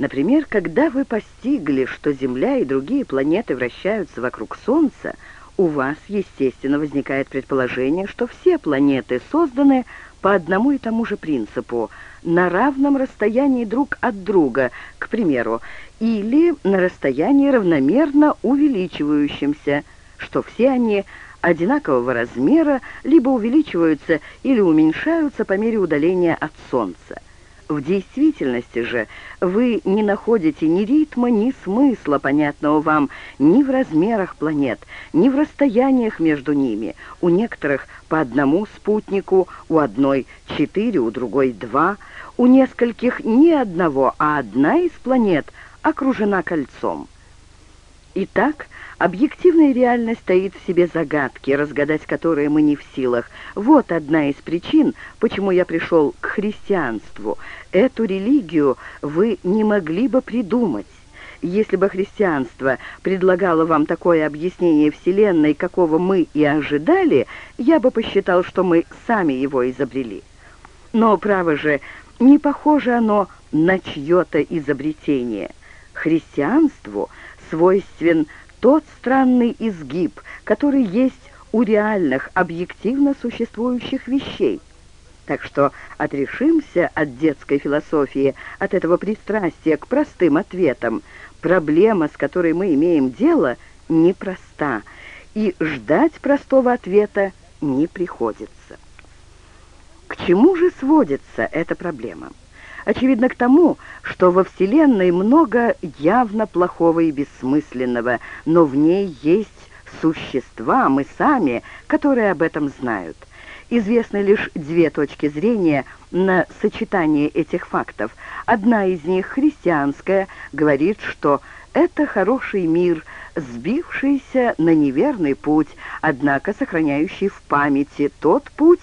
Например, когда вы постигли, что Земля и другие планеты вращаются вокруг Солнца, у вас, естественно, возникает предположение, что все планеты созданы по одному и тому же принципу, на равном расстоянии друг от друга, к примеру, или на расстоянии равномерно увеличивающемся, что все они одинакового размера либо увеличиваются или уменьшаются по мере удаления от Солнца. В действительности же вы не находите ни ритма, ни смысла, понятного вам, ни в размерах планет, ни в расстояниях между ними. У некоторых по одному спутнику, у одной четыре, у другой два, у нескольких ни одного, а одна из планет окружена кольцом. Итак, Объективная реальность таит в себе загадки, разгадать которые мы не в силах. Вот одна из причин, почему я пришел к христианству. Эту религию вы не могли бы придумать. Если бы христианство предлагало вам такое объяснение Вселенной, какого мы и ожидали, я бы посчитал, что мы сами его изобрели. Но, право же, не похоже оно на чье-то изобретение. Христианству свойствен тот странный изгиб, который есть у реальных, объективно существующих вещей. Так что отрешимся от детской философии, от этого пристрастия к простым ответам. Проблема, с которой мы имеем дело, непроста, и ждать простого ответа не приходится. К чему же сводится эта проблема? Очевидно к тому, что во Вселенной много явно плохого и бессмысленного, но в ней есть существа, мы сами, которые об этом знают. Известны лишь две точки зрения на сочетание этих фактов. Одна из них, христианская, говорит, что это хороший мир, сбившийся на неверный путь, однако сохраняющий в памяти тот путь,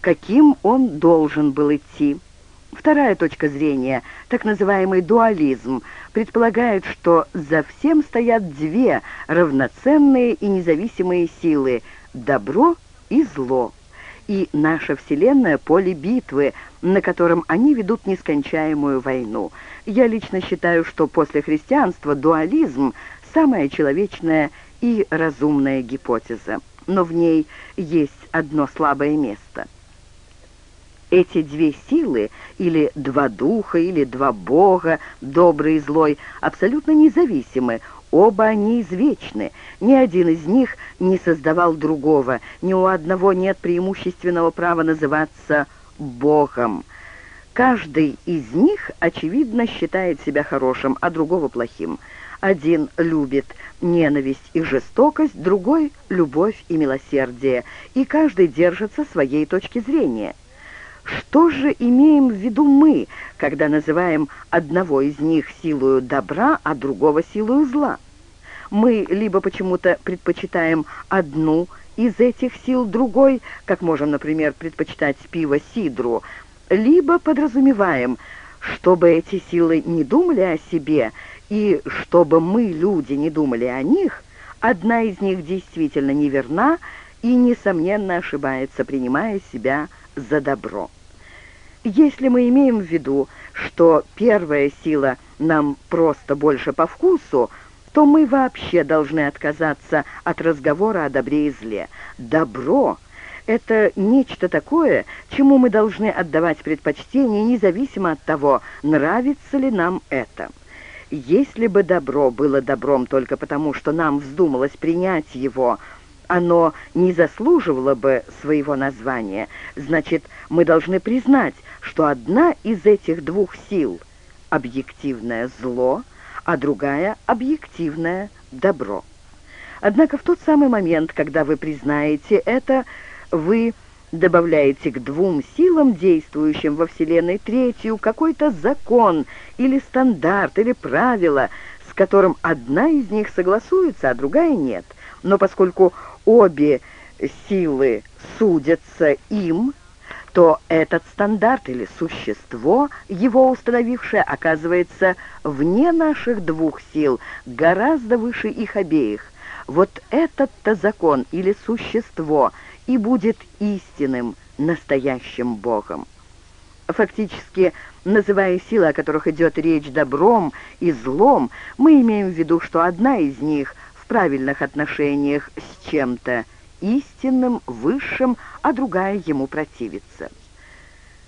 каким он должен был идти. Вторая точка зрения, так называемый дуализм, предполагает, что за всем стоят две равноценные и независимые силы – добро и зло. И наша Вселенная – поле битвы, на котором они ведут нескончаемую войну. Я лично считаю, что после христианства дуализм – самая человечная и разумная гипотеза. Но в ней есть одно слабое место – эти две силы, или два духа, или два бога, добрый и злой, абсолютно независимы, оба они извечны, ни один из них не создавал другого, ни у одного нет преимущественного права называться Богом. Каждый из них, очевидно, считает себя хорошим, а другого плохим. Один любит ненависть и жестокость, другой — любовь и милосердие, и каждый держится своей точки зрения. Что же имеем в виду мы, когда называем одного из них силою добра, а другого силою зла? Мы либо почему-то предпочитаем одну из этих сил другой, как можем, например, предпочитать пиво сидру, либо подразумеваем, чтобы эти силы не думали о себе, и чтобы мы, люди, не думали о них, одна из них действительно неверна и, несомненно, ошибается, принимая себя за добро. Если мы имеем в виду, что первая сила нам просто больше по вкусу, то мы вообще должны отказаться от разговора о добре и зле. Добро — это нечто такое, чему мы должны отдавать предпочтение, независимо от того, нравится ли нам это. Если бы добро было добром только потому, что нам вздумалось принять его — оно не заслуживало бы своего названия, значит, мы должны признать, что одна из этих двух сил — объективное зло, а другая — объективное добро. Однако в тот самый момент, когда вы признаете это, вы добавляете к двум силам, действующим во Вселенной, третью, какой-то закон или стандарт или правило, с которым одна из них согласуется, а другая нет. Но поскольку обе силы судятся им, то этот стандарт или существо, его установившее, оказывается вне наших двух сил, гораздо выше их обеих. Вот этот-то закон или существо и будет истинным, настоящим Богом. Фактически, называя силы, о которых идет речь добром и злом, мы имеем в виду, что одна из них правильных отношениях с чем-то истинным, высшим, а другая ему противится.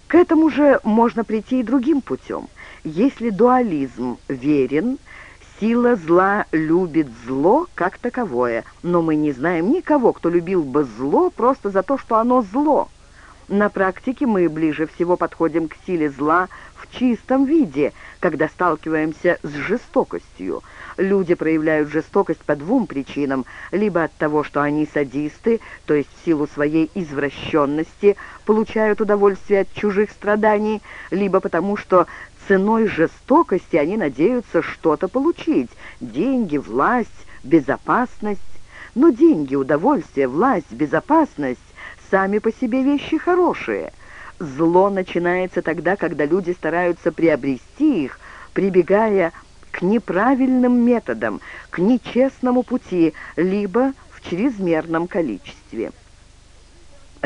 К этому же можно прийти и другим путем. Если дуализм верен, сила зла любит зло как таковое, но мы не знаем никого, кто любил бы зло просто за то, что оно зло. На практике мы ближе всего подходим к силе зла в чистом виде, когда сталкиваемся с жестокостью. Люди проявляют жестокость по двум причинам. Либо от того, что они садисты, то есть в силу своей извращенности получают удовольствие от чужих страданий, либо потому, что ценой жестокости они надеются что-то получить – деньги, власть, безопасность. Но деньги, удовольствие, власть, безопасность сами по себе вещи хорошие. Зло начинается тогда, когда люди стараются приобрести их, прибегая к неправильным методам, к нечестному пути, либо в чрезмерном количестве.